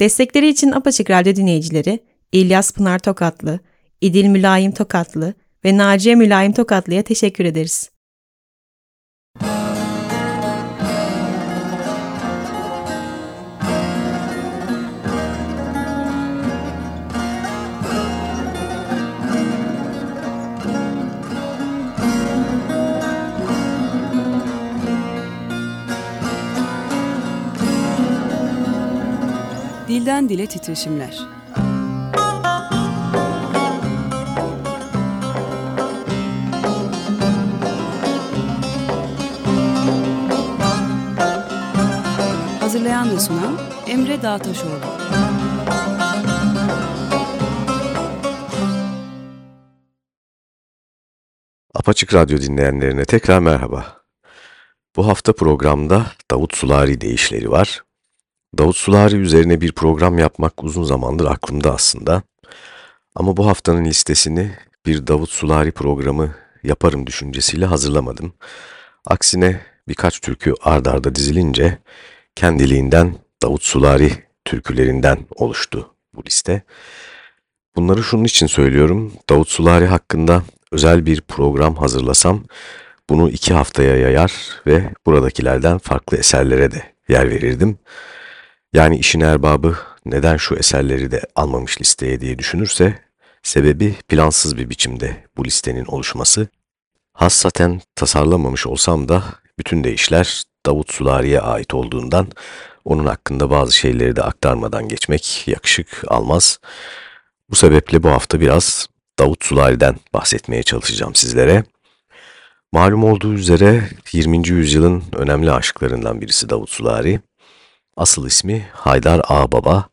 Destekleri için Apaçık Radyo dinleyicileri İlyas Pınar Tokatlı, İdil Mülayim Tokatlı ve Naciye Mülayim Tokatlı'ya teşekkür ederiz. Dilden Dile Titreşimler Hazırlayan ve sunan Emre Dağtaşoğlu Apaçık Radyo dinleyenlerine tekrar merhaba. Bu hafta programda Davut Sulari deyişleri var. Davut Sulari üzerine bir program yapmak uzun zamandır aklımda aslında. Ama bu haftanın listesini bir Davut Sulari programı yaparım düşüncesiyle hazırlamadım. Aksine birkaç türkü ard arda dizilince kendiliğinden Davut Sulari türkülerinden oluştu bu liste. Bunları şunun için söylüyorum. Davut Sulari hakkında özel bir program hazırlasam bunu iki haftaya yayar ve buradakilerden farklı eserlere de yer verirdim. Yani işin erbabı neden şu eserleri de almamış listeye diye düşünürse, sebebi plansız bir biçimde bu listenin oluşması. Hassaten tasarlamamış olsam da bütün deyişler Davut Sulari'ye ait olduğundan onun hakkında bazı şeyleri de aktarmadan geçmek yakışık almaz. Bu sebeple bu hafta biraz Davut Sulari'den bahsetmeye çalışacağım sizlere. Malum olduğu üzere 20. yüzyılın önemli aşıklarından birisi Davut Sulari. Asıl ismi Haydar Ağbaba.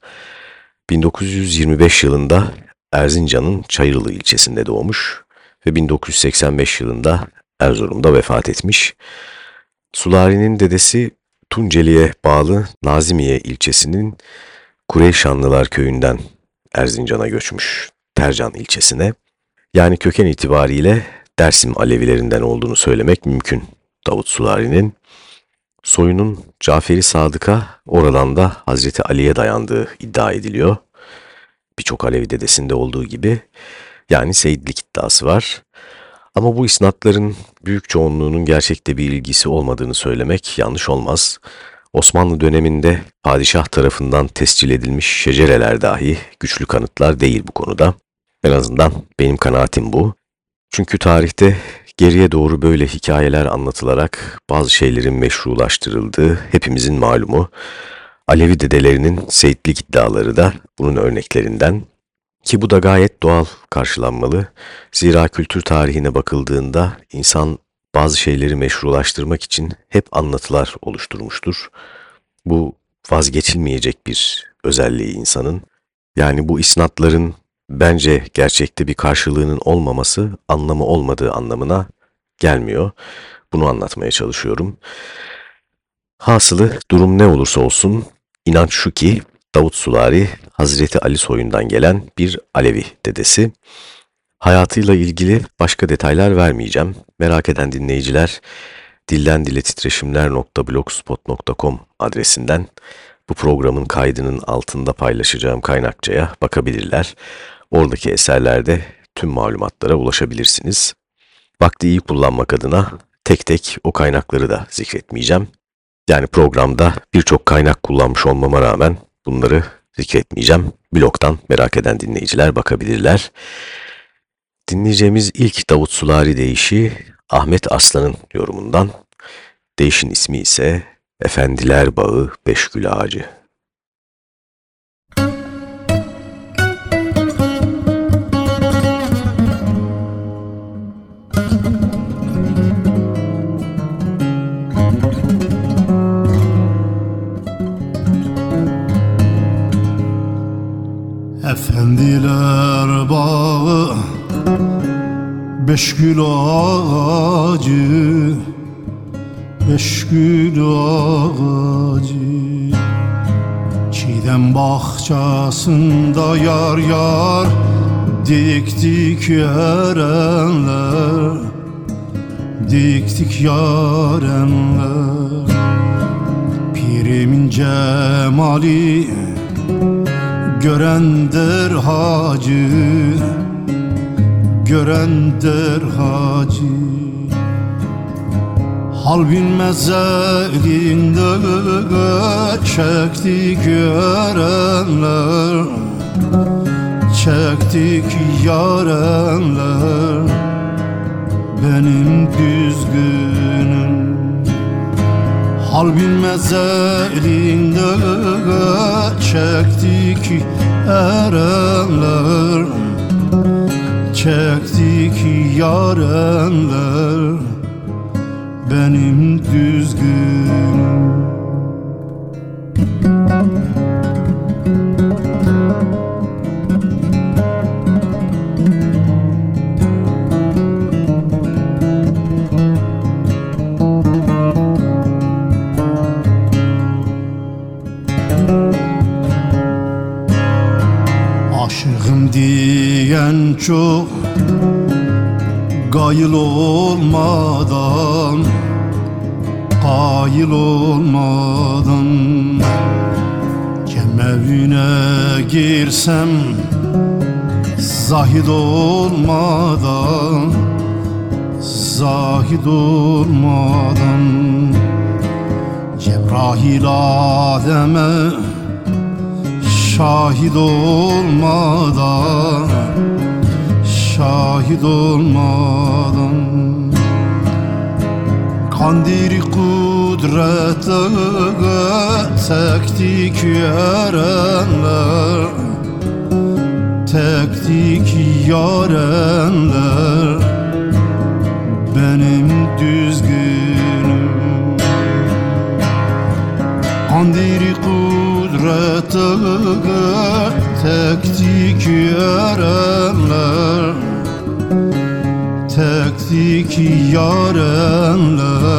1925 yılında Erzincan'ın Çayırlı ilçesinde doğmuş ve 1985 yılında Erzurum'da vefat etmiş. Sulari'nin dedesi Tunceli'ye bağlı Nazimiye ilçesinin Kureyşanlılar köyünden Erzincan'a göçmüş Tercan ilçesine. Yani köken itibariyle Dersim Alevilerinden olduğunu söylemek mümkün Davut Sulari'nin soyunun Caferi Sadık'a oradan da Hazreti Ali'ye dayandığı iddia ediliyor. Birçok Alevi dedesinde olduğu gibi yani Seyitlik iddiası var. Ama bu isnatların büyük çoğunluğunun gerçekte bir ilgisi olmadığını söylemek yanlış olmaz. Osmanlı döneminde padişah tarafından tescil edilmiş şecereler dahi güçlü kanıtlar değil bu konuda. En azından benim kanaatim bu. Çünkü tarihte Geriye doğru böyle hikayeler anlatılarak bazı şeylerin meşrulaştırıldığı hepimizin malumu. Alevi dedelerinin seyitlik iddiaları da bunun örneklerinden ki bu da gayet doğal karşılanmalı. Zira kültür tarihine bakıldığında insan bazı şeyleri meşrulaştırmak için hep anlatılar oluşturmuştur. Bu vazgeçilmeyecek bir özelliği insanın. Yani bu isnatların bence gerçekte bir karşılığının olmaması anlamı olmadığı anlamına gelmiyor. Bunu anlatmaya çalışıyorum. Hasılı durum ne olursa olsun inanç şu ki Davut Sulari Hazreti Ali soyundan gelen bir Alevi dedesi. Hayatıyla ilgili başka detaylar vermeyeceğim. Merak eden dinleyiciler dilden dile titreşimler.blogspot.com adresinden bu programın kaydının altında paylaşacağım kaynakçaya bakabilirler. Oradaki eserlerde tüm malumatlara ulaşabilirsiniz. Vakti iyi kullanmak adına tek tek o kaynakları da zikretmeyeceğim. Yani programda birçok kaynak kullanmış olmama rağmen bunları zikretmeyeceğim. Blogdan merak eden dinleyiciler bakabilirler. Dinleyeceğimiz ilk Davut Sulari deyişi Ahmet Aslan'ın yorumundan. Değişin ismi ise Efendiler Bağı Beşgül Ağacı. Efendiler bağı Beş gül ağacı Beş gül ağacı. Çiğdem bahçasında yar yar Diktik yarenler Diktik yarenler. Pirimin cemali Gören der hacı Gören der hacı Hal bilmez elinde çekti görenler Çektik yarenler. Benim düzgünüm Hal bilmez elinde çektik erenler. Çektik yarenler. Benim düzgünüm çok Gayıl olmadan Gayıl olmadan. Cemevine girsem Zahid olmadan Zahid olmadan. Cebrail Adem'e Şahit olmadan Şahit olmadan Kandiri kudrete tektik yarenler. Tektik yarenler. Benim düzgünüm. Kandiri kudrete tektik yarenler Tektik yarenler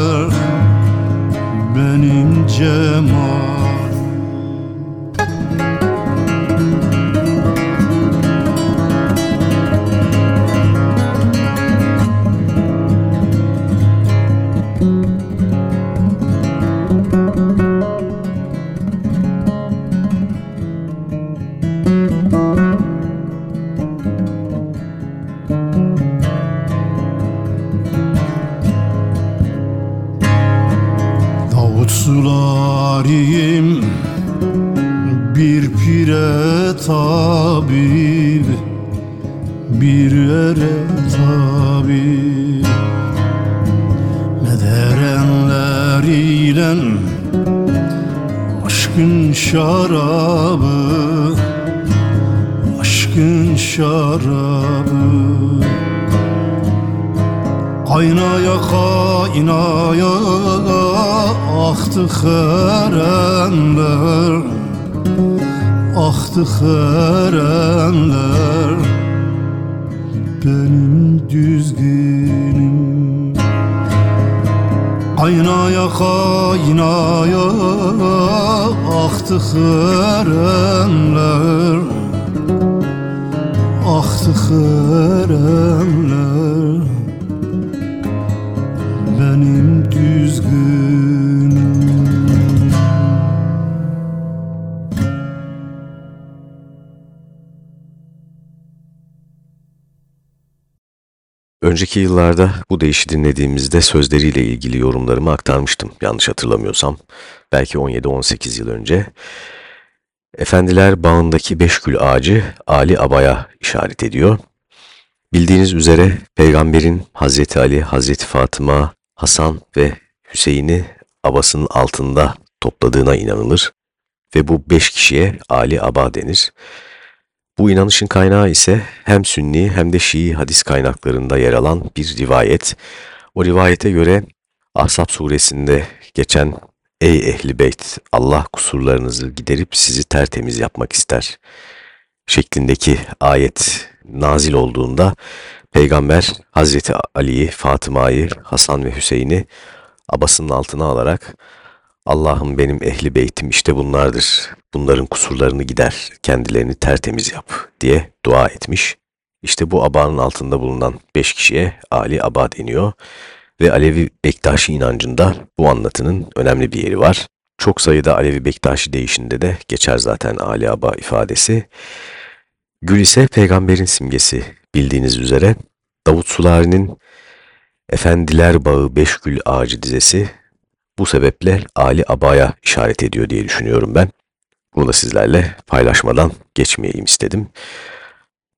Önceki yıllarda bu deyişi dinlediğimizde sözleriyle ilgili yorumlarımı aktarmıştım yanlış hatırlamıyorsam. Belki 17-18 yıl önce. Efendiler bağındaki beş gül ağacı Ali Aba'ya işaret ediyor. Bildiğiniz üzere peygamberin Hazreti Ali, Hazreti Fatıma, Hasan ve Hüseyin'i abasının altında topladığına inanılır ve bu beş kişiye Ali Aba denir. Bu inanışın kaynağı ise hem Sünni hem de Şii hadis kaynaklarında yer alan bir rivayet. O rivayete göre Ahzab suresinde geçen Ey ehli beyt Allah kusurlarınızı giderip sizi tertemiz yapmak ister şeklindeki ayet nazil olduğunda Peygamber Hazreti Ali'yi, Fatıma'yı, Hasan ve Hüseyin'i abasının altına alarak Allah'ım benim ehli beytim işte bunlardır. Bunların kusurlarını gider, kendilerini tertemiz yap diye dua etmiş. İşte bu abanın altında bulunan beş kişiye Ali Aba deniyor ve Alevi Bektaşi inancında bu anlatının önemli bir yeri var. çok sayıda Alevi Bektaşi değişinde de geçer zaten Ali Aba ifadesi. Gül ise peygamberin simgesi bildiğiniz üzere. Davut Sulari'nin Efendiler Bağı Beş Gül Ağacı dizesi bu sebeple Ali Aba'ya işaret ediyor diye düşünüyorum ben. Bunu sizlerle paylaşmadan geçmeyeyim istedim.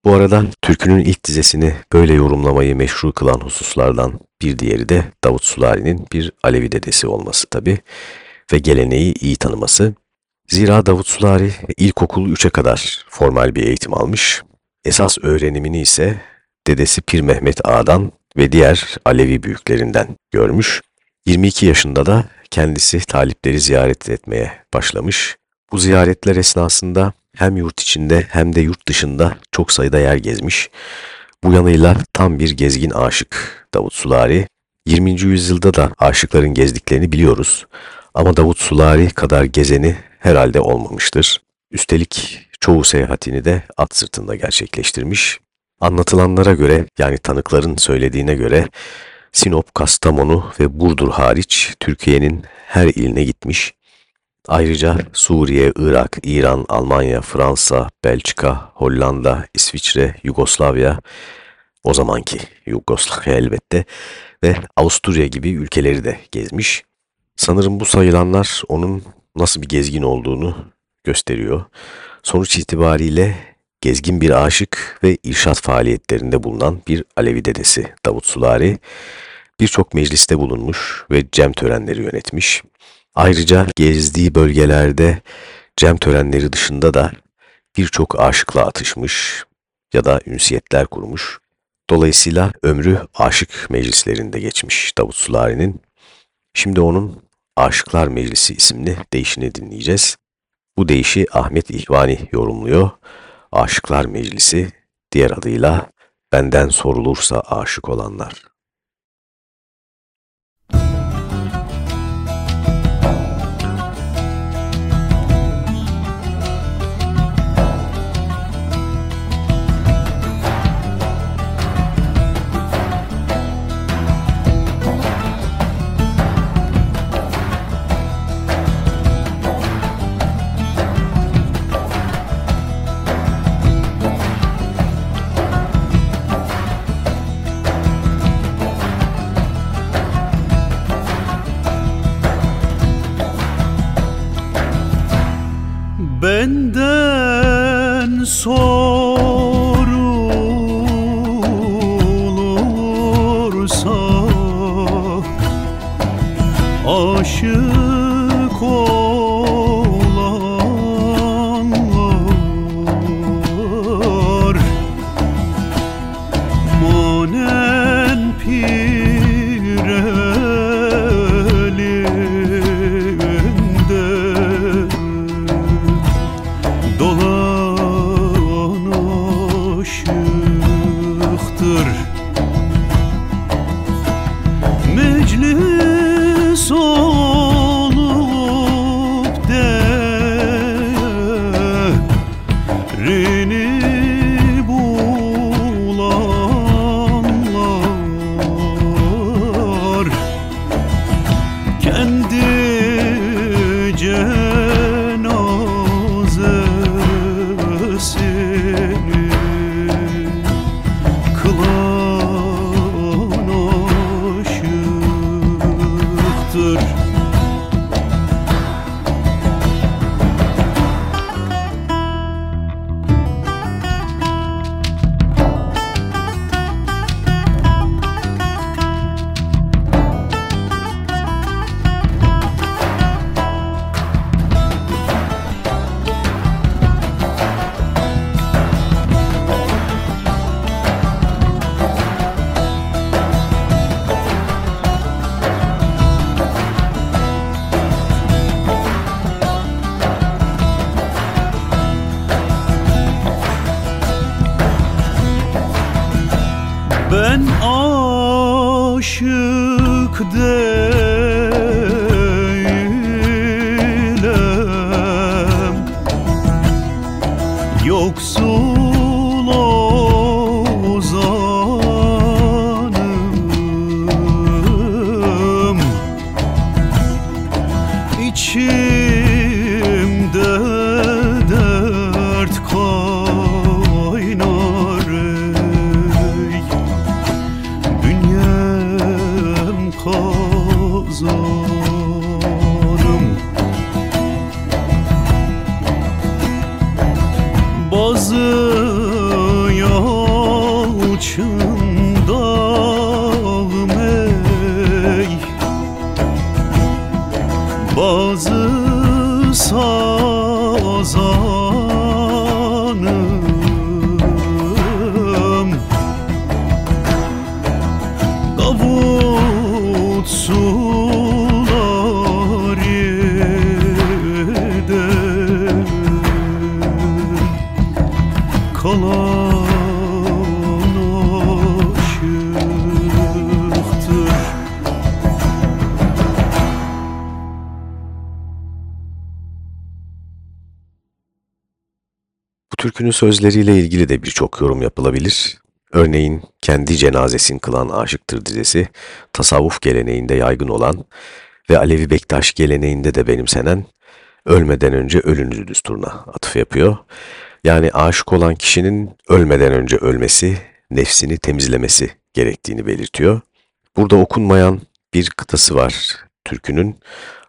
Bu arada türkünün ilk dizesini böyle yorumlamayı meşru kılan hususlardan bir diğeri de Davut Sulari'nin bir Alevi dedesi olması tabi ve geleneği iyi tanıması. Zira Davut Sulari ilkokul 3'e kadar formal bir eğitim almış. Esas öğrenimini ise dedesi Pir Mehmet Ağa'dan ve diğer Alevi büyüklerinden görmüş. 22 yaşında da kendisi talipleri ziyaret etmeye başlamış. Bu ziyaretler esnasında hem yurt içinde hem de yurt dışında çok sayıda yer gezmiş. Bu yanıyla tam bir gezgin aşık Davut Sulari. 20. yüzyılda da aşıkların gezdiklerini biliyoruz. Ama Davut Sulari kadar gezeni herhalde olmamıştır. Üstelik çoğu seyahatini de at sırtında gerçekleştirmiş. Anlatılanlara göre yani tanıkların söylediğine göre Sinop, Kastamonu ve Burdur hariç Türkiye'nin her iline gitmiş. Ayrıca Suriye, Irak, İran, Almanya, Fransa, Belçika, Hollanda, İsviçre, Yugoslavya, o zamanki Yugoslavya elbette ve Avusturya gibi ülkeleri de gezmiş. Sanırım bu sayılanlar onun nasıl bir gezgin olduğunu gösteriyor. Sonuç itibariyle gezgin bir aşık ve irşat faaliyetlerinde bulunan bir Alevi dedesi Davut Sulari, birçok mecliste bulunmuş ve cem törenleri yönetmiş. Ayrıca gezdiği bölgelerde cem törenleri dışında da birçok aşıkla atışmış ya da ünsiyetler kurmuş. Dolayısıyla ömrü aşık meclislerinde geçmiş Davut Sulari'nin. Şimdi onun Aşıklar Meclisi isimli değişini dinleyeceğiz. Bu deyişi Ahmet İhvani yorumluyor. Aşıklar Meclisi diğer adıyla Benden Sorulursa Aşık Olanlar. Türkünün sözleriyle ilgili de birçok yorum yapılabilir. Örneğin kendi cenazesin kılan aşıktır dizesi, tasavvuf geleneğinde yaygın olan ve Alevi Bektaş geleneğinde de benimsenen ölmeden önce ölünüzü düsturuna atıf yapıyor. Yani aşık olan kişinin ölmeden önce ölmesi, nefsini temizlemesi gerektiğini belirtiyor. Burada okunmayan bir kıtası var türkünün.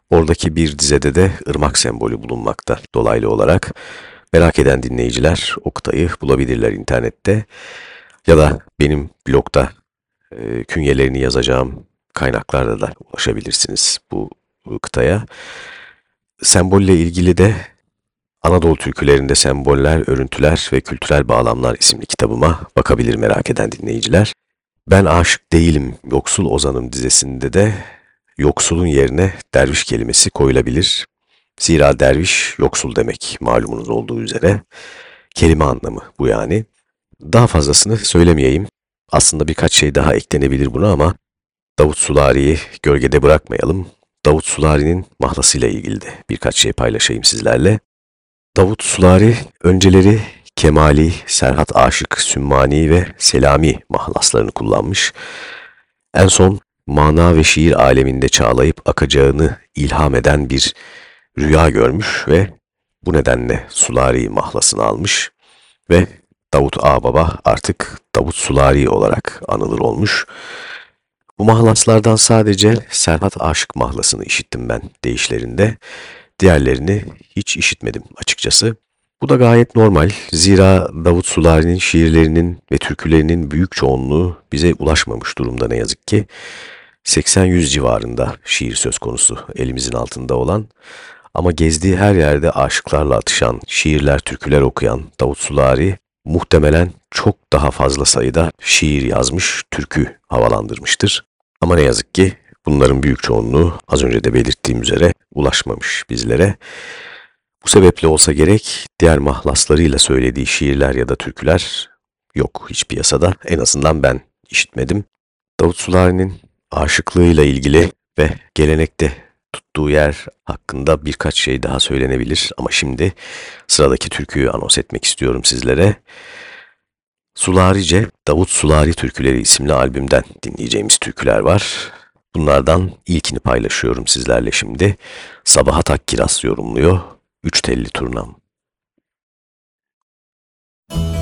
Oradaki bir dizede de ırmak sembolü bulunmakta dolaylı olarak. Merak eden dinleyiciler o kıtayı bulabilirler internette ya da benim blogda e, künyelerini yazacağım kaynaklarda da ulaşabilirsiniz bu, bu kıtaya. Sembolle ilgili de Anadolu türkülerinde semboller, örüntüler ve kültürel bağlamlar isimli kitabıma bakabilir merak eden dinleyiciler. Ben aşık değilim, yoksul ozanım dizesinde de yoksulun yerine derviş kelimesi koyulabilir. Zira derviş yoksul demek malumunuz olduğu üzere. Kelime anlamı bu yani. Daha fazlasını söylemeyeyim. Aslında birkaç şey daha eklenebilir buna ama Davut Sulari'yi gölgede bırakmayalım. Davut Sulari'nin mahlasıyla ilgili de birkaç şey paylaşayım sizlerle. Davut Sulari önceleri Kemali, Serhat Aşık, Sümmani ve Selami mahlaslarını kullanmış. En son mana ve şiir aleminde çağlayıp akacağını ilham eden bir rüya görmüş ve bu nedenle Sulari mahlasını almış ve Davut Ağbaba artık Davut Sulari olarak anılır olmuş. Bu mahlaslardan sadece Serhat Aşık mahlasını işittim ben deyişlerinde. Diğerlerini hiç işitmedim açıkçası. Bu da gayet normal. Zira Davut Sulari'nin şiirlerinin ve türkülerinin büyük çoğunluğu bize ulaşmamış durumda ne yazık ki. 80-100 civarında şiir söz konusu elimizin altında olan ama gezdiği her yerde aşıklarla atışan, şiirler, türküler okuyan Davut Sulari muhtemelen çok daha fazla sayıda şiir yazmış, türkü havalandırmıştır. Ama ne yazık ki bunların büyük çoğunluğu az önce de belirttiğim üzere ulaşmamış bizlere. Bu sebeple olsa gerek diğer mahlaslarıyla söylediği şiirler ya da türküler yok hiç piyasada. En azından ben işitmedim. Davut Sulari'nin aşıklığıyla ilgili ve gelenekte tuttuğu yer hakkında birkaç şey daha söylenebilir ama şimdi sıradaki türküyü anons etmek istiyorum sizlere. Sularice Davut Sulari Türküleri isimli albümden dinleyeceğimiz türküler var. Bunlardan ilkini paylaşıyorum sizlerle şimdi. Sabahat Akkiras yorumluyor. Üç telli turnam. Turnam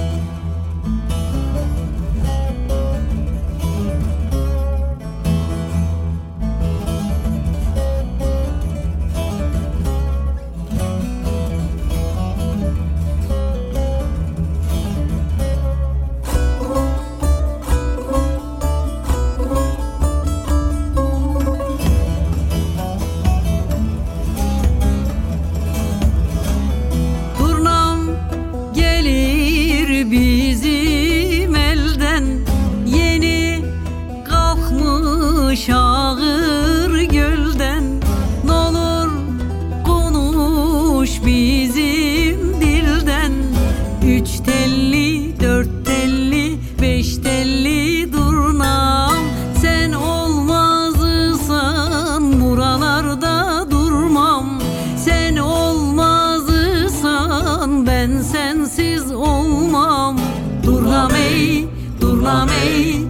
mamei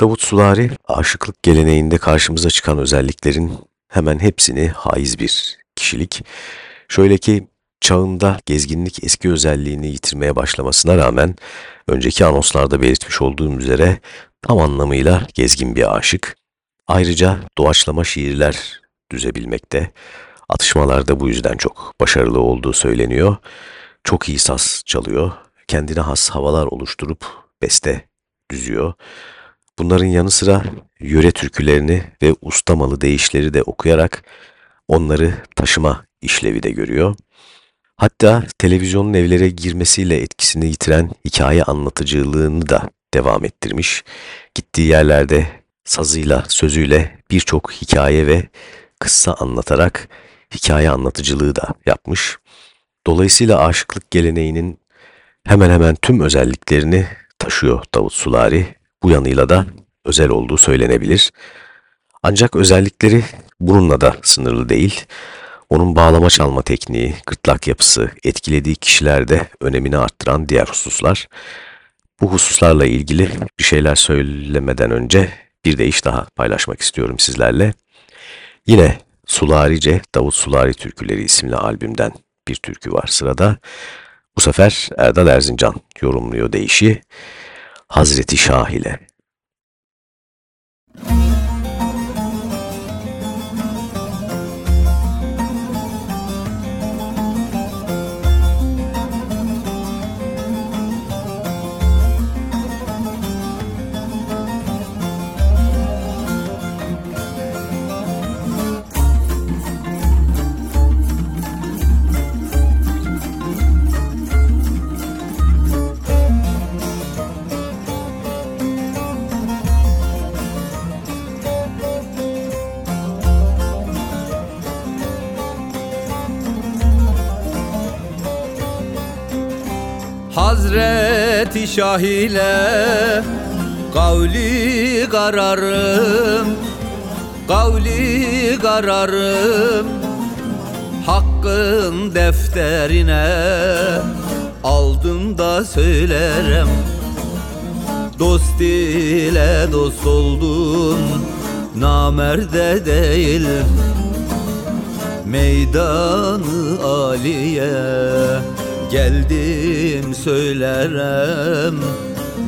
Davut Sulari, aşıklık geleneğinde karşımıza çıkan özelliklerin hemen hepsini haiz bir kişilik. Şöyle ki çağında gezginlik eski özelliğini yitirmeye başlamasına rağmen önceki anonslarda belirtmiş olduğum üzere tam anlamıyla gezgin bir aşık. Ayrıca doğaçlama şiirler düzebilmekte. Atışmalarda bu yüzden çok başarılı olduğu söyleniyor. Çok iyi saz çalıyor. Kendine has havalar oluşturup beste düzüyor. Bunların yanı sıra yöre türkülerini ve ustamalı deyişleri de okuyarak onları taşıma işlevi de görüyor. Hatta televizyonun evlere girmesiyle etkisini yitiren hikaye anlatıcılığını da devam ettirmiş. Gittiği yerlerde sazıyla, sözüyle birçok hikaye ve kıssa anlatarak hikaye anlatıcılığı da yapmış. Dolayısıyla aşıklık geleneğinin hemen hemen tüm özelliklerini taşıyor Davut Sulari. Bu yanıyla da özel olduğu söylenebilir. Ancak özellikleri bununla da sınırlı değil. Onun bağlama çalma tekniği, gırtlak yapısı, etkilediği kişilerde önemini arttıran diğer hususlar. Bu hususlarla ilgili bir şeyler söylemeden önce bir de iş daha paylaşmak istiyorum sizlerle. Yine Sularice, Davut Sulari Türküleri isimli albümden bir türkü var sırada. Bu sefer Erdal Erzincan yorumluyor deyişi Hazreti Şah ile. Hazreti Şah ile Kavli kararım Kavli kararım. Hakkın defterine Aldım da söylerim Dost ile dost oldun Namerde değil Meydanı aliye Geldim söylerim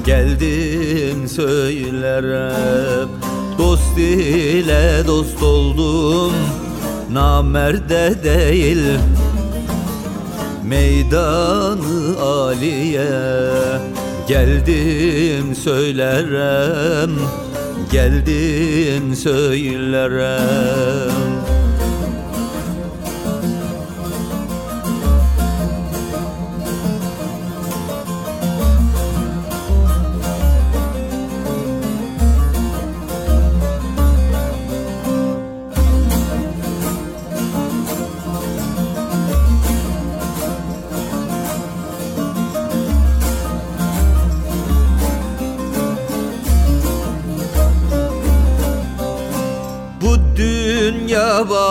Geldim söylerim Dost ile dost oldum Namerde değil. Meydanı aliye Geldim söylerim Geldim söylerim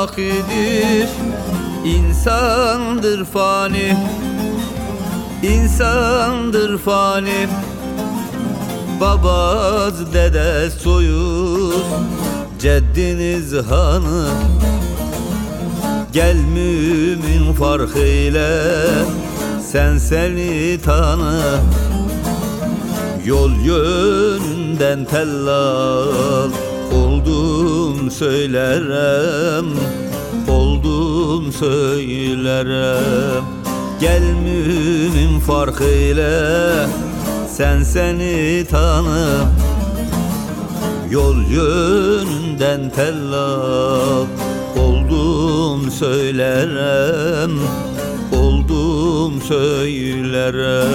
bakidir insandır fani. İnsandır fani. Babaz dede soyuz. Ceddiniz hanı. Gel mümin farkıyla Sen seni tanı. Yol yönünden tellal Oldum söylerim Oldum söylerim Gel mümin farkıyla Sen seni tanı. Yol yönünden tellak Oldum söylerim Oldum söylerim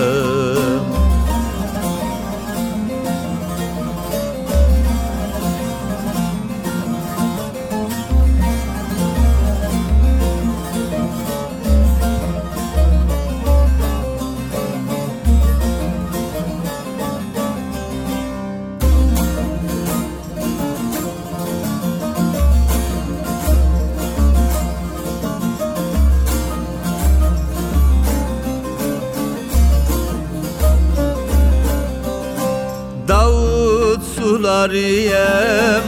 sulariyem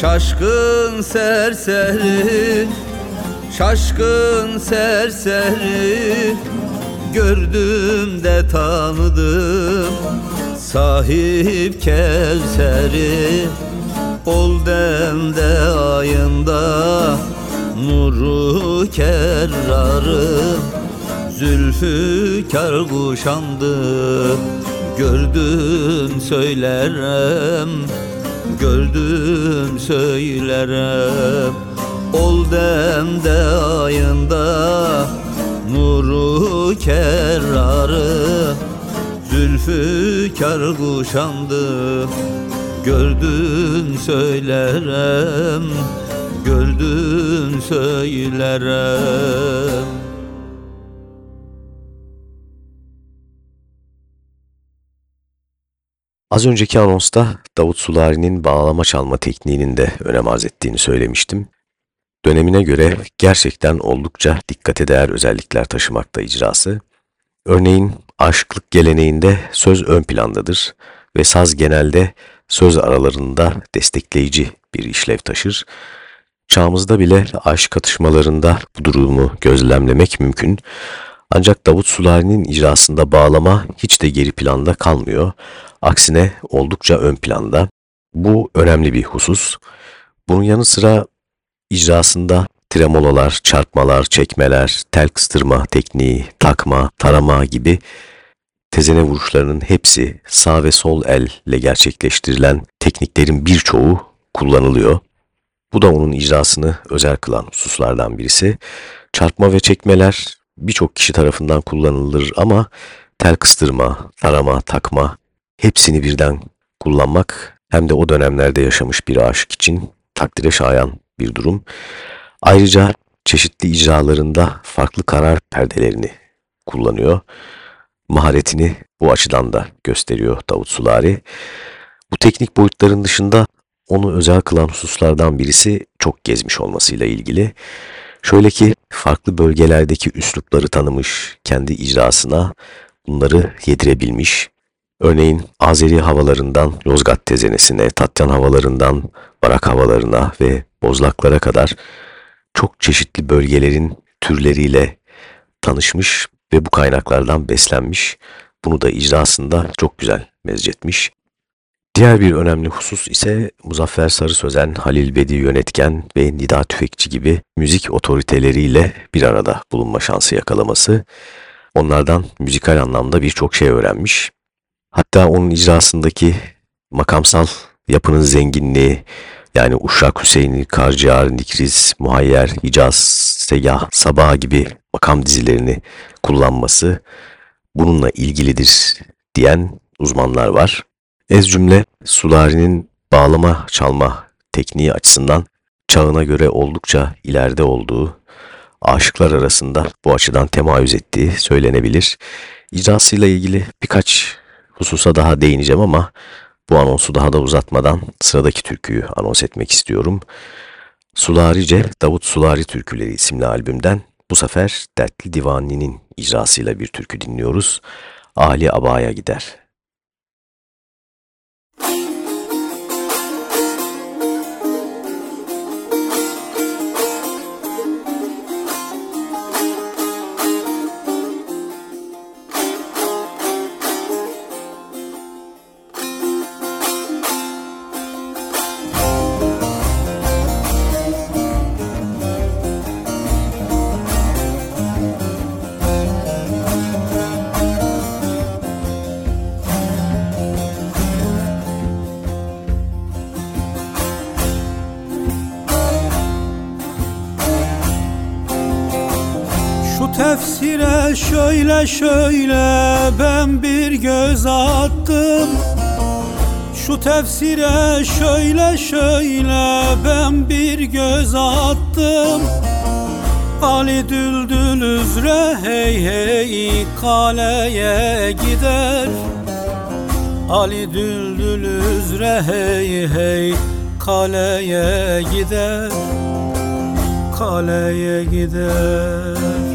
Şaşkın serseri Şaşkın serseri Gördüm de tanıdım Sahip Kevser'i. Ol demde ayında Nuru kerrarı Zülfü kar kuşandı Gördüm söylerem Gördüm söylerem. Ol demde ayında Nuru kerrarı Zülfü kar kuşandı. Gördün söylerem Gördün söylerem Az önceki anonsta Davut Sulari'nin bağlama çalma tekniğinin de önem arz ettiğini söylemiştim. Dönemine göre gerçekten oldukça dikkate değer özellikler taşımakta icrası. Örneğin aşıklık geleneğinde söz ön plandadır ve saz genelde söz aralarında destekleyici bir işlev taşır. Çağımızda bile aşk atışmalarında bu durumu gözlemlemek mümkün. Ancak Davut Sulari'nin icrasında bağlama hiç de geri planda kalmıyor. Aksine oldukça ön planda. Bu önemli bir husus. Bunun yanı sıra icrasında tremololar, çarpmalar, çekmeler, tel kıstırma tekniği, takma, tarama gibi tezene vuruşlarının hepsi sağ ve sol elle gerçekleştirilen tekniklerin birçoğu kullanılıyor. Bu da onun icrasını özel kılan hususlardan birisi. Çarpma ve çekmeler birçok kişi tarafından kullanılır ama tel kıstırma, tarama, takma hepsini birden kullanmak hem de o dönemlerde yaşamış bir aşık için takdire şayan bir durum. Ayrıca çeşitli icralarında farklı karar perdelerini kullanıyor. Maharetini bu açıdan da gösteriyor Davut Sulari. Bu teknik boyutların dışında onu özel kılan hususlardan birisi çok gezmiş olmasıyla ilgili. Şöyle ki farklı bölgelerdeki üslupları tanımış, kendi icrasına bunları yedirebilmiş. Örneğin Azeri havalarından Yozgat tezenesine, Tatyan havalarından Barak havalarına ve Bozlaklara kadar çok çeşitli bölgelerin türleriyle tanışmış ve bu kaynaklardan beslenmiş. Bunu da icrasında çok güzel mezcetmiş. Diğer bir önemli husus ise Muzaffer Sarı Sözen, Halil Bedi Yönetken ve Nida Tüfekçi gibi müzik otoriteleriyle bir arada bulunma şansı yakalaması. Onlardan müzikal anlamda birçok şey öğrenmiş. Hatta onun icrasındaki makamsal yapının zenginliği, yani Uşak Hüseyin'i, Karciğer, Nikriz, Muhayyer, Hicaz, Segah, Sabah gibi makam dizilerini kullanması bununla ilgilidir diyen uzmanlar var. Ez cümle Sulari'nin bağlama çalma tekniği açısından çağına göre oldukça ileride olduğu, aşıklar arasında bu açıdan temayüz ettiği söylenebilir. İcrasıyla ilgili birkaç hususa daha değineceğim ama bu anonsu daha da uzatmadan sıradaki türküyü anons etmek istiyorum. Sularice Davut Sulari Türküleri isimli albümden bu sefer Dertli Divani'nin icrasıyla bir türkü dinliyoruz. Ali Abaya gider. Şöyle ben bir göz attım. Şu tefsire şöyle şöyle ben bir göz attım. Ali düldül üzre hey hey kaleye gider. Ali düldül üzre hey hey kaleye gider. Kaleye gider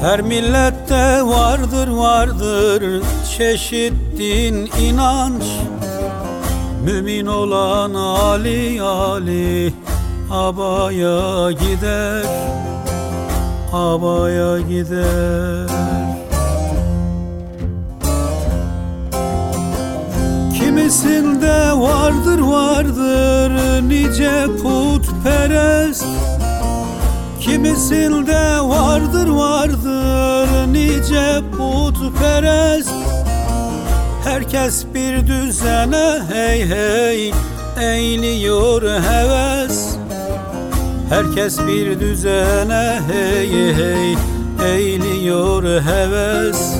her millette vardır vardır çeşit din inanç. Mümin olan Ali Ali Abaya gider Abaya gider. Kimisinde vardır vardır nice putperest Kimisinde vardır vardır nice putperest. Herkes bir düzene hey hey eğiliyor heves. Herkes bir düzene hey hey eğiliyor heves.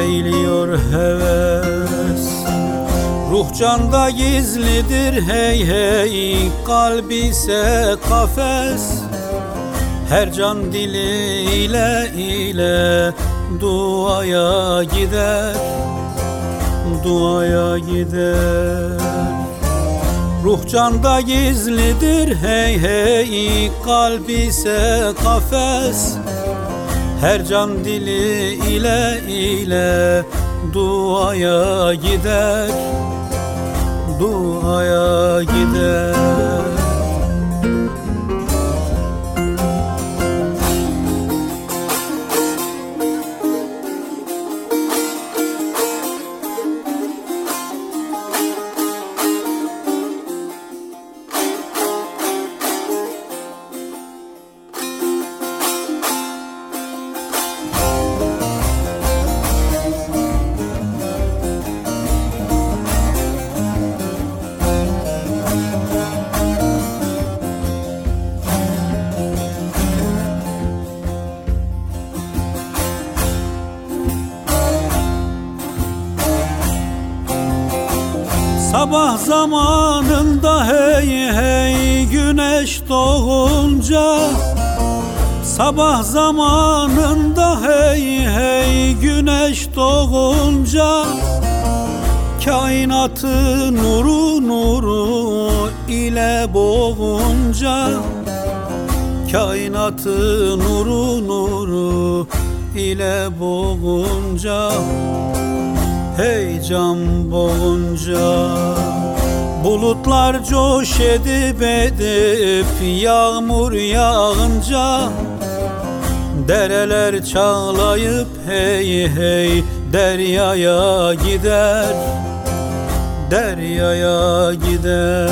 Eğiliyor heves. Ruh canda gizlidir hey hey Kalp ise kafes Her can dili ile ile Duaya gider Duaya gider. Ruh canda gizlidir hey hey Kalp ise kafes. Her can dili ile ile Duaya gider Duaya gider Sabah zamanında hey hey güneş doğunca Sabah zamanında hey hey güneş doğunca Kainatı nuru nuru ile boğunca Kainatı nuru nuru ile boğunca Heyecan boğunca Bulutlar coş edip edip Yağmur yağınca Dereler çağlayıp hey hey Deryaya gider Deryaya gider.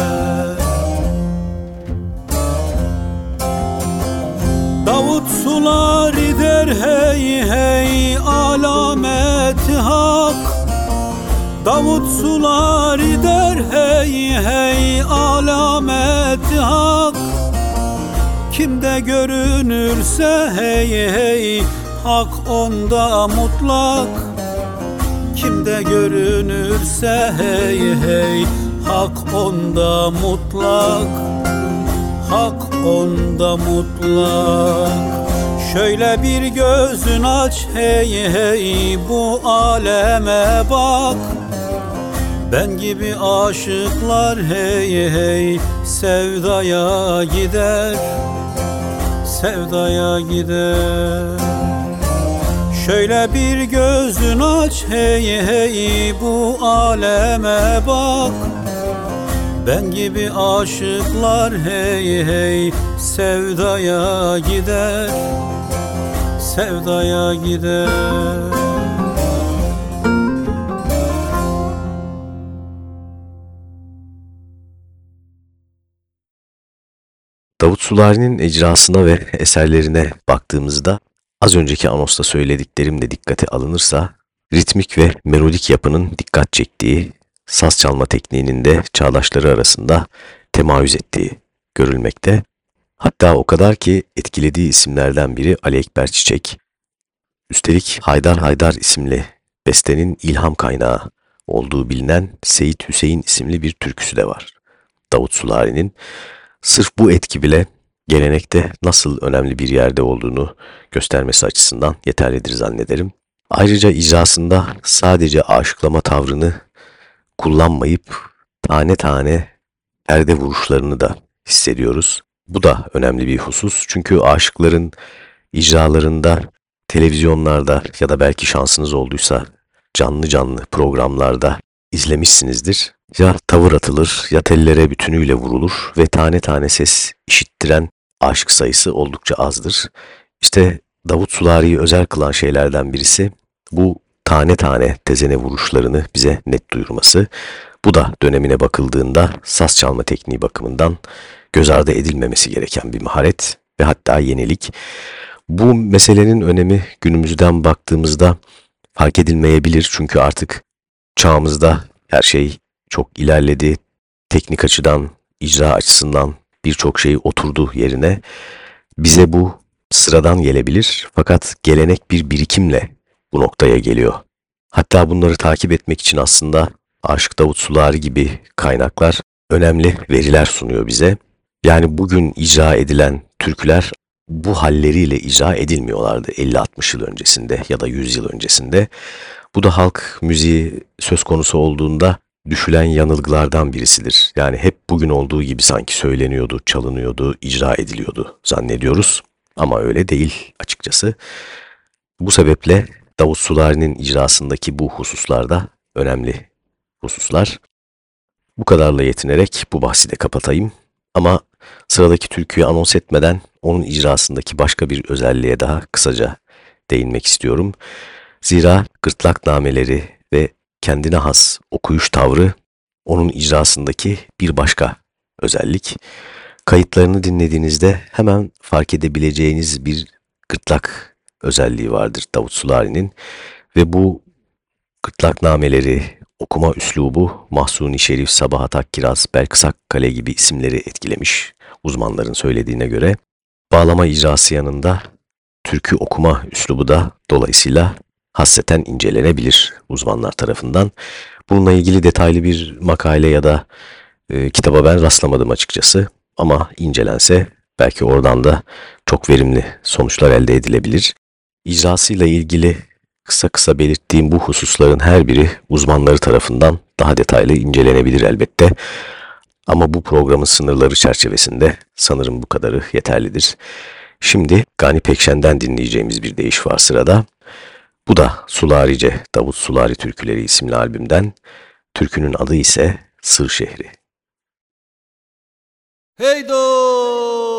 Davut sular der hey hey Alamet hak Davut sular der hey hey alamet hak. Kimde görünürse hey hey hak onda mutlak. Kimde görünürse hey hey hak onda mutlak. Hak onda mutlak. Şöyle bir gözün aç hey hey bu aleme bak ben gibi aşıklar hey hey sevdaya gider Sevdaya gider. Şöyle bir gözün aç hey hey bu aleme bak. Ben gibi aşıklar hey hey sevdaya gider Sevdaya gider Davut Sulari'nin icrasına ve eserlerine baktığımızda az önceki anosta söylediklerim de dikkate alınırsa ritmik ve melodik yapının dikkat çektiği, saz çalma tekniğinin de çağdaşları arasında temayüz ettiği görülmekte. Hatta o kadar ki etkilediği isimlerden biri Ali Ekber Çiçek. Üstelik Haydar Haydar isimli bestenin ilham kaynağı olduğu bilinen Seyit Hüseyin isimli bir türküsü de var. Davut Sulari'nin Sırf bu etki bile gelenekte nasıl önemli bir yerde olduğunu göstermesi açısından yeterlidir zannederim. Ayrıca icrasında sadece aşıklama tavrını kullanmayıp tane tane perde vuruşlarını da hissediyoruz. Bu da önemli bir husus çünkü aşıkların icralarında televizyonlarda ya da belki şansınız olduysa canlı canlı programlarda izlemişsinizdir. Ya tavır atılır ya tellere bütünüyle vurulur ve tane tane ses işittiren aşk sayısı oldukça azdır. İşte Davut Sulari'yi özel kılan şeylerden birisi bu tane tane tezene vuruşlarını bize net duyurması. Bu da dönemine bakıldığında saz çalma tekniği bakımından göz ardı edilmemesi gereken bir maharet ve hatta yenilik. Bu meselenin önemi günümüzden baktığımızda fark edilmeyebilir çünkü artık çağımızda her şey çok ilerledi. Teknik açıdan, icra açısından birçok şey oturdu yerine. Bize bu sıradan gelebilir fakat gelenek bir birikimle bu noktaya geliyor. Hatta bunları takip etmek için aslında Aşık Davut Sulari gibi kaynaklar önemli veriler sunuyor bize. Yani bugün icra edilen türküler bu halleriyle icra edilmiyorlardı 50-60 yıl öncesinde ya da 100 yıl öncesinde. Bu da halk müziği söz konusu olduğunda düşülen yanılgılardan birisidir. Yani hep bugün olduğu gibi sanki söyleniyordu, çalınıyordu, icra ediliyordu zannediyoruz. Ama öyle değil açıkçası. Bu sebeple Davut Sulari'nin icrasındaki bu hususlarda önemli hususlar. Bu kadarla yetinerek bu bahsi de kapatayım. Ama sıradaki türküyü anons etmeden onun icrasındaki başka bir özelliğe daha kısaca değinmek istiyorum. Zira gırtlak nameleri ve kendine has okuyuş tavrı onun icrasındaki bir başka özellik. Kayıtlarını dinlediğinizde hemen fark edebileceğiniz bir gırtlak özelliği vardır Davut Sulari'nin ve bu gırtlak nameleri, okuma üslubu Mahsuni Şerif, Sabahat Akkiraz, Belkısak Kale gibi isimleri etkilemiş uzmanların söylediğine göre. Bağlama icrası yanında türkü okuma üslubu da dolayısıyla hasreten incelenebilir uzmanlar tarafından. Bununla ilgili detaylı bir makale ya da e, kitaba ben rastlamadım açıkçası. Ama incelense belki oradan da çok verimli sonuçlar elde edilebilir. İcrasıyla ilgili kısa kısa belirttiğim bu hususların her biri uzmanları tarafından daha detaylı incelenebilir elbette. Ama bu programın sınırları çerçevesinde sanırım bu kadarı yeterlidir. Şimdi Gani Pekşen'den dinleyeceğimiz bir deyiş var sırada. Bu da Sularice, Davut Sulari Türküleri isimli albümden. Türkünün adı ise Sır Şehri. Hey do!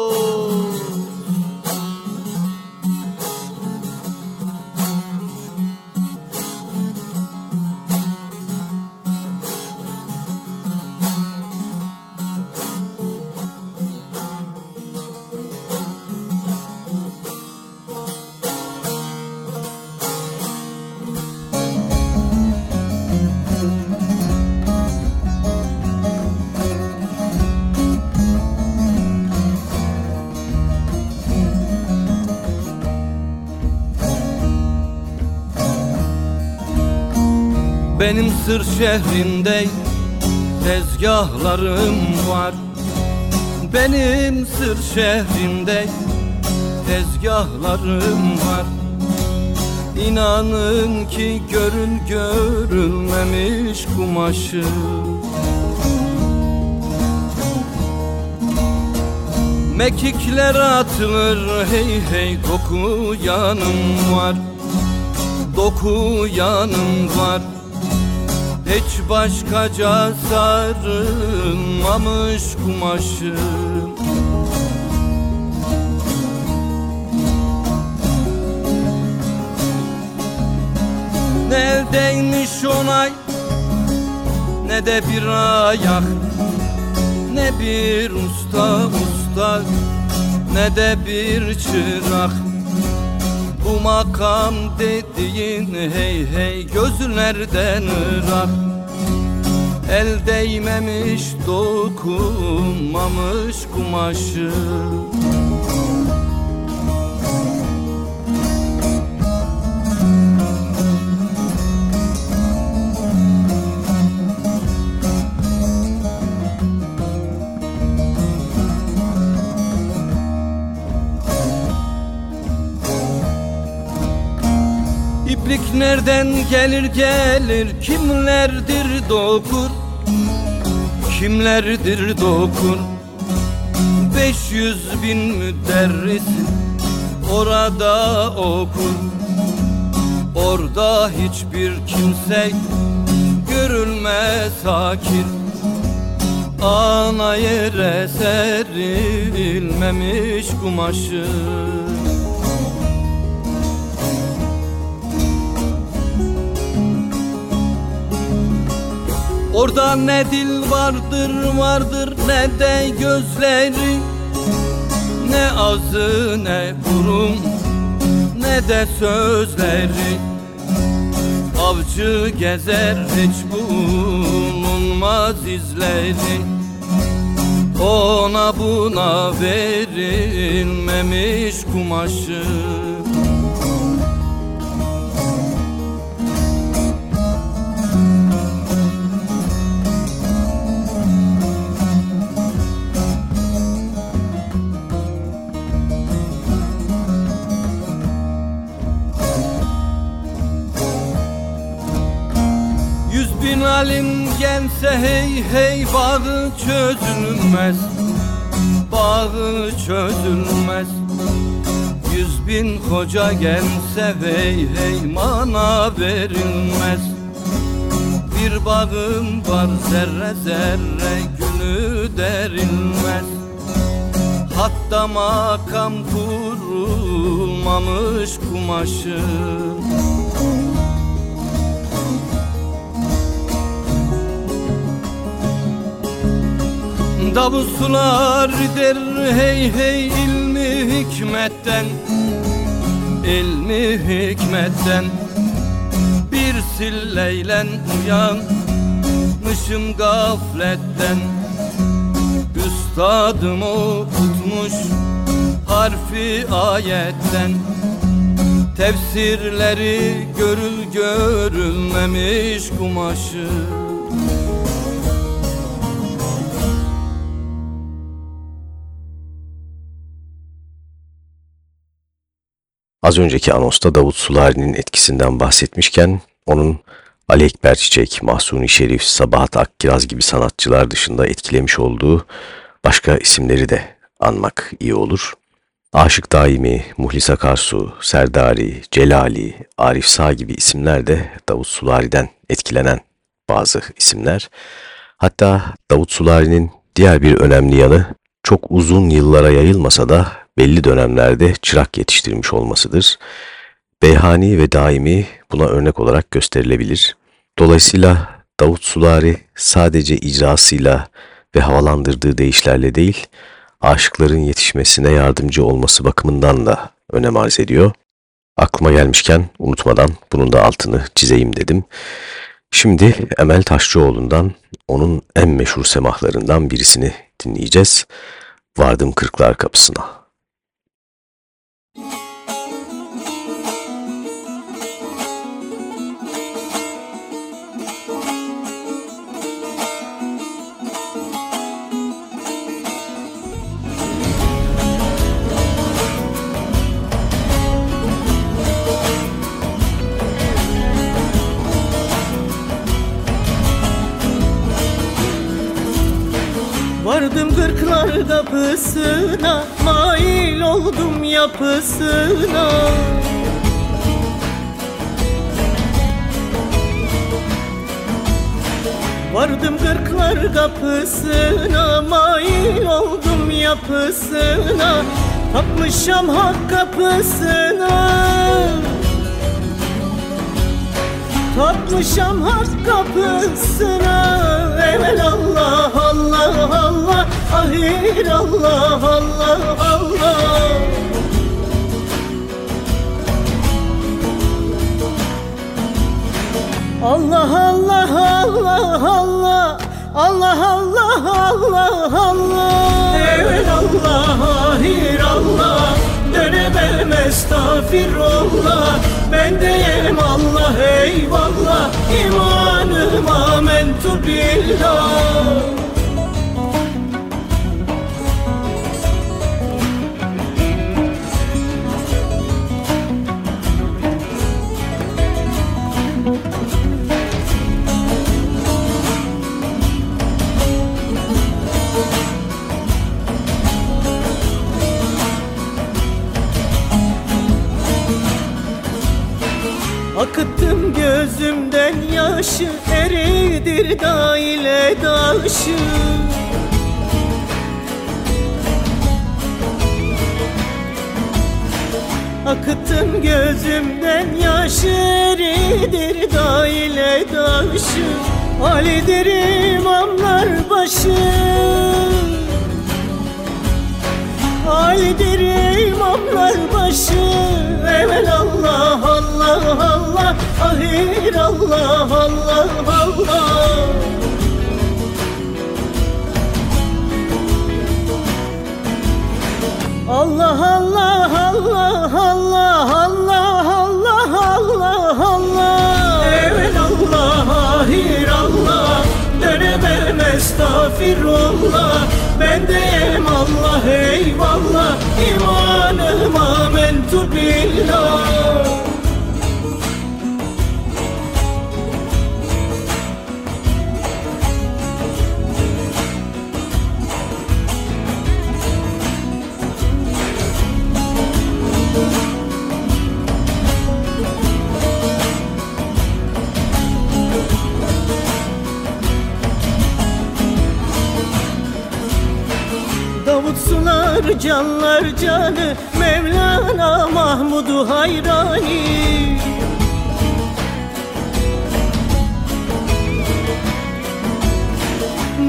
Benim sır şehrinde tezgahlarım var. Benim sır şehrinde tezgahlarım var. İnanın ki görül görülmemiş kumaşı. Mekikler atılır hey hey doku yanım var. Doku yanım var hiç başkaca sarılmamış kumaşım Ne eldeymiş onay Ne de bir ayak Ne bir usta usta Ne de bir çırak. Bu makam dediğin hey hey gözlerden ırak. El değmemiş dokunmamış kumaşı nereden gelir gelir kimlerdir dokur? Kimlerdir dokur? 500 bin müderris orada okur. Orada hiçbir kimse görülmez mesakir Ana yere serilmemiş kumaşı Orada ne dil vardır vardır ne de gözleri. Ne ağzı ne burun ne de sözleri. Avcı gezer hiç bulunmaz izleri. Ona buna verilmemiş kumaşı Yüz bin alim gelse hey hey bağı çözülmez Bağı çözülmez. Yüz bin koca gelse hey hey mana verilmez. Bir bağım var zerre zerre gülü derilmez. Hatta makam kurulmamış kumaşı Davuslar der hey hey ilmi hikmetten ilmi hikmetten. Bir silleylen uyanmışım gafletten. Üstadım okutmuş harfi ayetten. Tefsirleri görül görülmemiş kumaşı Az önceki anosta Davut Sulari'nin etkisinden bahsetmişken onun Ali Ekber Çiçek, Mahsuni Şerif, Sabahat Akkiraz gibi sanatçılar dışında etkilemiş olduğu başka isimleri de anmak iyi olur. Aşık Daimi, Muhlis Akarsu, Serdari, Celali, Arif Sağ gibi isimler de Davut Sulari'den etkilenen bazı isimler. Hatta Davut Sulari'nin diğer bir önemli yanı çok uzun yıllara yayılmasa da belli dönemlerde çırak yetiştirmiş olmasıdır. Beyhani ve Daimi buna örnek olarak gösterilebilir. Dolayısıyla Davut Sulari sadece icrasıyla ve havalandırdığı deyişlerle değil, aşıkların yetişmesine yardımcı olması bakımından da önem arz ediyor. Aklıma gelmişken unutmadan bunun da altını çizeyim dedim. Şimdi Emel Taşçıoğlu'ndan onun en meşhur semahlarından birisini dinleyeceğiz. Vardım Kırklar Kapısına. Kapısına Mail oldum yapısına. Vardım kırklar kapısına Mail oldum yapısına. Tapmışam hak kapısına. Tapmışam hak kapısına. Evvel Allah Allah Allah Ahir Allah Allah Allah. Allah Allah Allah Allah. Allah Allah Allah Allah. Evvel Allah ahir Allah. Dönemem estağfirullah. Ben deyem Allah eyvallah. İmanıma mentu billah gözümden yaşı eridi dirda ile daşı. Akıttım gözümden yaş eridir da ile daşı. Ali'dir imamlar başı. Ali'dir imamlar başı Evvel Allah Allah Allah. Ahir Allah Allah Allah. Allah Allah Allah Allah Allah Allah Allah Allah. Evet Allah ahir Allah. Dönemem estağfirullah Ben deyim Allah eyvallah. Mentu billah Davut sular canlar canı Mevlana Mahmudu hayrani.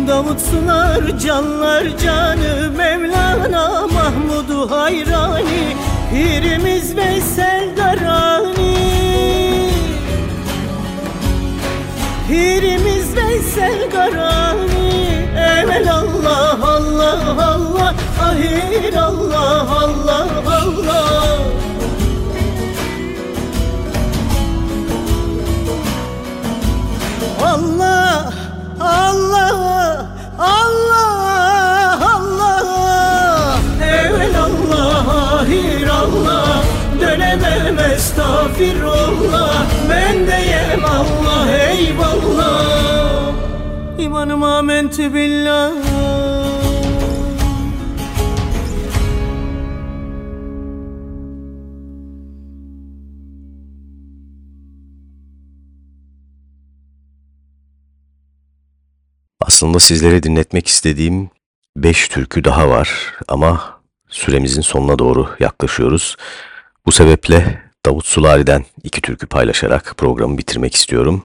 Davut sular canlar canı Mevlana Mahmudu hayrani. Pirimiz Veysel Darani Pirimiz Veysel Garani Evvel Allah Allah Allah Ahir Allah Allah Allah. Allah Allah Allah Allah. Evvel Allah ahir Allah. Dönemem estağfirullah Ben deyem Allah eyvallah. İmanıma mentü billah Aslında sizlere dinletmek istediğim 5 türkü daha var ama süremizin sonuna doğru yaklaşıyoruz. Bu sebeple Davut Sulari'den iki türkü paylaşarak programı bitirmek istiyorum.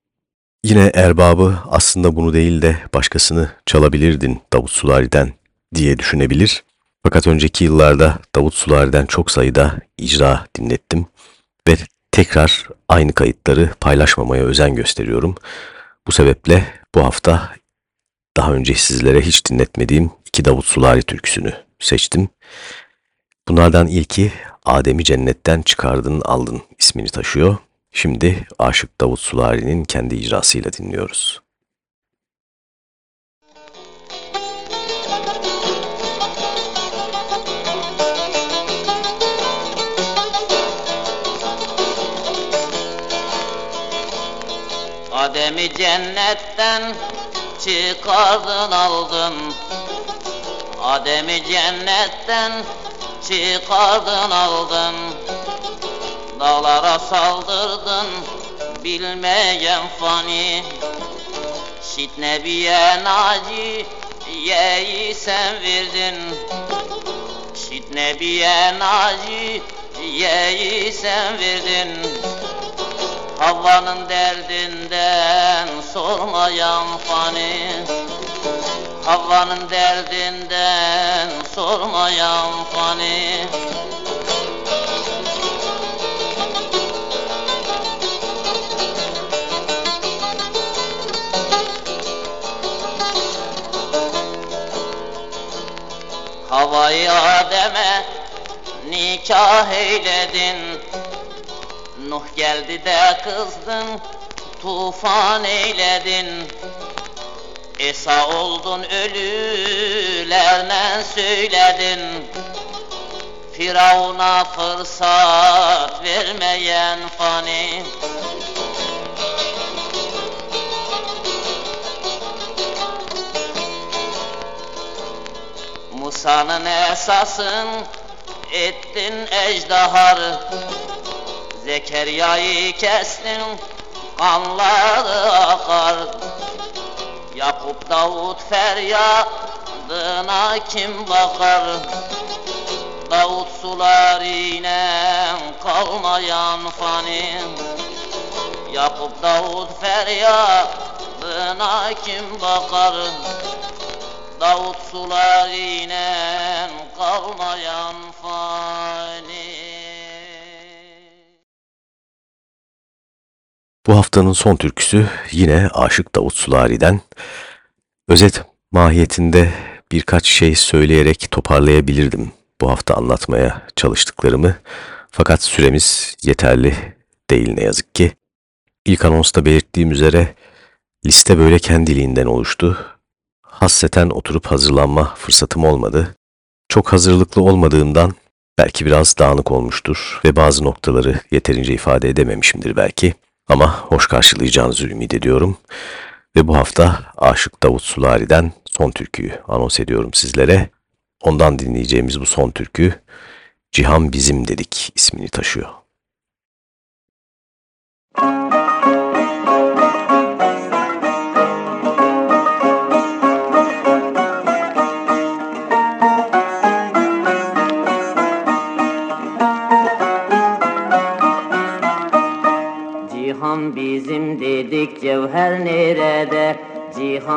Yine erbabı aslında bunu değil de başkasını çalabilirdin Davut Sulari'den diye düşünebilir. Fakat önceki yıllarda Davut Sulari'den çok sayıda icra dinlettim ve tekrar aynı kayıtları paylaşmamaya özen gösteriyorum. Bu sebeple bu hafta daha önce sizlere hiç dinletmediğim iki Davut Sulari türküsünü seçtim. Bunlardan ilki Adem'i cennetten çıkardın aldın ismini taşıyor. Şimdi Aşık Davut Sulari'nin kendi icrasıyla dinliyoruz. Adem'i cennetten çıkardın aldın Adem'i cennetten çıkardın aldın Dağlara saldırdın bilmeyen fani. Şit Nebiye Naci yeyi sen verdin. Şit Nebiye Naci yeyi sen verdin Havvanın derdinden sormayan fani. Havvanın derdinden sormayan fani. Havayı Adem'e nikah eyledin Nuh geldi de kızdın tufan eyledin. Esa oldun ölülerle söyledin. Firavuna fırsat vermeyen fani. Musa'nın esasın ettin ejdaharı Zekeriya'yı kestin kanları akar. Yakup Davut feryadına kim bakar? Davut sular ile kalmayan fani. Yakup Davut feryadına kim bakar? Davut sular ile kalmayan fani Bu haftanın son türküsü yine Aşık Davut Sulari'den. Özet mahiyetinde birkaç şey söyleyerek toparlayabilirdim bu hafta anlatmaya çalıştıklarımı. Fakat süremiz yeterli değil ne yazık ki. İlk anonsta belirttiğim üzere liste böyle kendiliğinden oluştu. Hasseten oturup hazırlanma fırsatım olmadı. Çok hazırlıklı olmadığımdan belki biraz dağınık olmuştur ve bazı noktaları yeterince ifade edememişimdir belki. Ama hoş karşılayacağınızı ümit ediyorum. Ve bu hafta Aşık Davut Sulari'den son türküyü anons ediyorum sizlere. Ondan dinleyeceğimiz bu son türkü Cihan Bizim Dedik ismini taşıyor.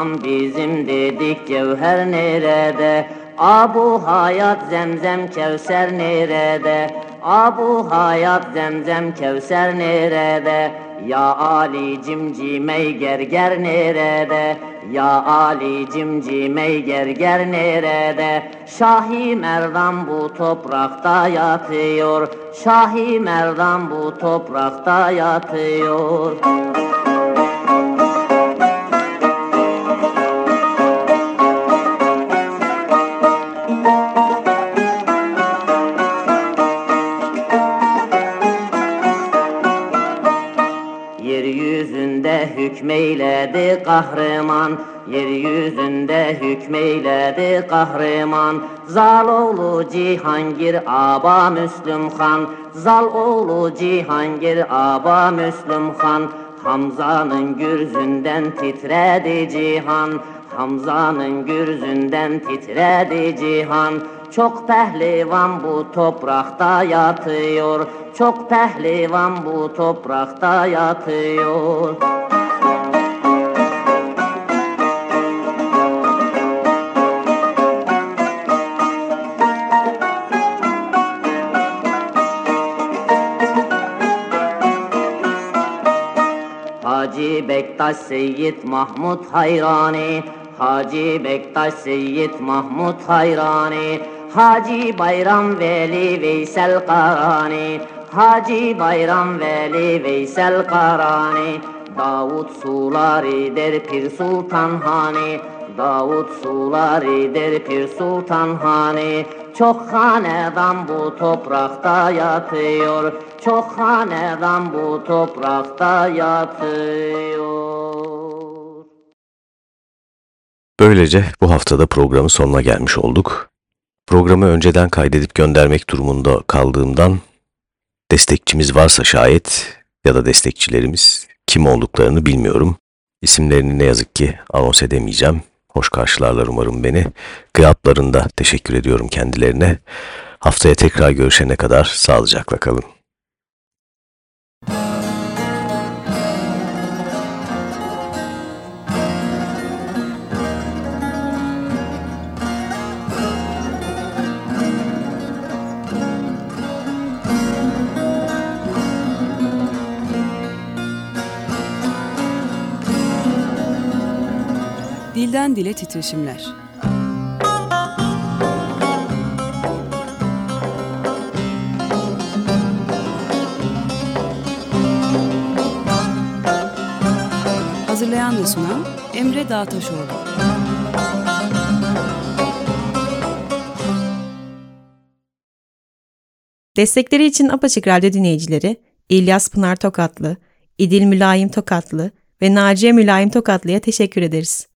Cihan bizim dedik cevher nerede? Abu hayat zemzem kevser nerede? Abu hayat zemzem kevser nerede? Ya Ali cimcimey gerger nerede? Ya Ali cimcimey gerger nerede? Şahi Merdan bu toprakta yatıyor. Şahi Merdan bu toprakta yatıyor. Hükmeyledi kahraman. Yeryüzünde hükmeyledi kahraman. Zaloğlu Cihangir Aba Müslüm Han Zaloğlu Cihangir Aba Müslüm Han Hamza'nın gürzünden titredi cihan. Hamza'nın gürzünden titredi cihan. Çok pehlivan bu toprakta yatıyor. Çok pehlivan bu toprakta yatıyor Hacı Bektaş Seyyid Mahmud Hayrani Hacı Bektaş Seyyid Mahmud Hayrani Hacı Bayram Veli Veysel Karani Hacı Bayram Veli Veysel Karani Davut Sulari der Pir Sultan Hani Davut Sulari der Pir Sultan Hani Çok hanedan bu toprakta yatıyor Çok hanedan bu toprakta yatıyor Böylece bu haftada programın sonuna gelmiş olduk. Programı önceden kaydedip göndermek durumunda kaldığımdan destekçimiz varsa şayet ya da destekçilerimiz kim olduklarını bilmiyorum. İsimlerini ne yazık ki anons edemeyeceğim. Hoş karşılarlar umarım beni. Gıyaplarında teşekkür ediyorum kendilerine. Haftaya tekrar görüşene kadar sağlıcakla kalın. Dilden dile titreşimler. Hazırlayan ve sunan Emre Dağtaşoğlu. Destekleri için Apaçık Radyo dinleyicileri İlyas Pınar Tokatlı, İdil Mülayim Tokatlı ve Naciye Mülayim Tokatlı'ya teşekkür ederiz.